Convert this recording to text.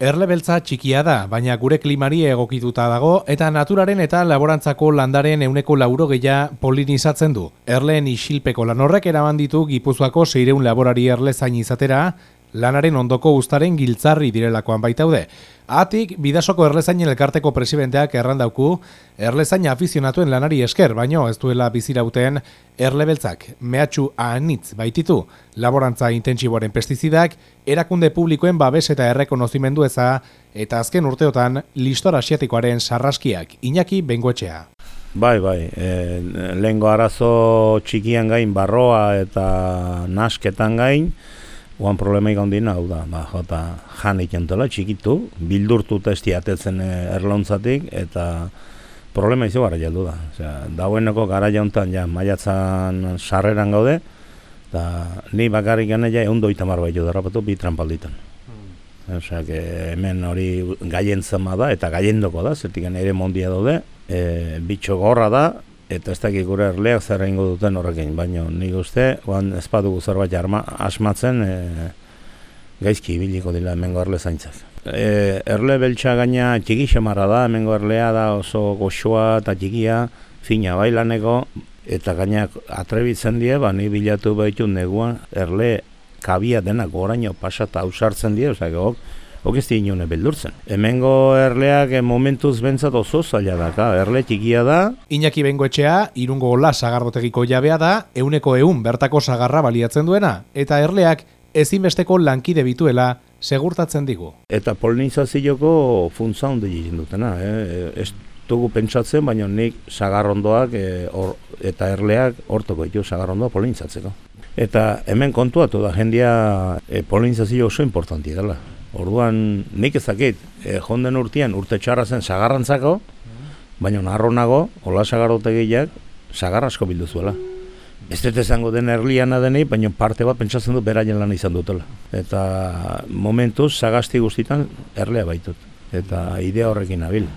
Erlebeltza txikia da, baina gure klimari egokituta dago eta naturaren eta laborantzako landaren euneko lauro geia polinizatzen du. Erleen isilpeko lan horrek eraman ditu Gipuzkoako seireun laborari erle zain izatera, lanaren ondoko ustaren giltzarri direlakoan baitaude. Atik, bidasoko erlezainen elkarteko presidenteak errandauku, erlezain afizionatuen lanari esker, baino ez duela bizirauten erlebeltzak mehatxu ahanitz baititu, laborantza intentsiboaren pestizidak, erakunde publikoen babes eta errekonozimendu eza, eta azken urteotan listora asiatikoaren sarraskiak, inaki bengoetxea. Bai, bai, e, lehenko arazo txikian gain barroa eta nasketan gain, Oan problemaik handien hau da, ba, jota jan ikentela, txikitu, bildurtu testi atetzen eh, erlauntzatik, eta problema izo gara jaldu da. Osea, daueneko gara jauntan, ja, maiatzan sarreran gaude, eta ni bakarrik gane ja egun doita marba jo darrapatu bi trampalditan. Hmm. Osea, que hemen hori gaien zama da, eta gaiendoko da, zertik ere mondia daude, e, bitxo gorra da, eta ez dakik gure erleak zer egingo duten horrekin, baina nik uste, oan ez badugu zerbait arma, asmatzen, e, gaizki ibiliko dila emengo erle zaintzak. E, erle beltsa gaina txiki xamarra da, emengo erlea da oso goxoa eta txikia, fina bailaneko, eta gaina atrebitzen die, ba, ni bilatu behitu neguan, erle kabia denak oraino pasata ausartzen die, osak, Ok ez inune beldurtzen. Hemengo erleak momentuz bentsat oso zaila da, erle txikia da. Iñaki bengoetxea, irungo hola sagardotegiko jabea da, euneko eun bertako sagarra baliatzen duena, eta erleak ezinbesteko lankide bituela segurtatzen digu. Eta polinizazioko funtza hondi egin dutena, eh? ez dugu pentsatzen, baina nik sagarrondoak eh, eta erleak hortoko ditu sagarrondoa polinizatzeko. Eta hemen kontuatu da, jendia eh, polinizazio oso importanti dela. Orduan nik ezakit, e, jonden urtean urte txarra zen sagarrantzako, baina narro nago, hola sagarrotegiak, sagar asko bildu zuela. Ez dut ezango den erliana denei, baina parte bat pentsatzen du beraien lan izan dutela. Eta momentuz, sagasti guztitan erlea baitut. Eta idea horrekin abil.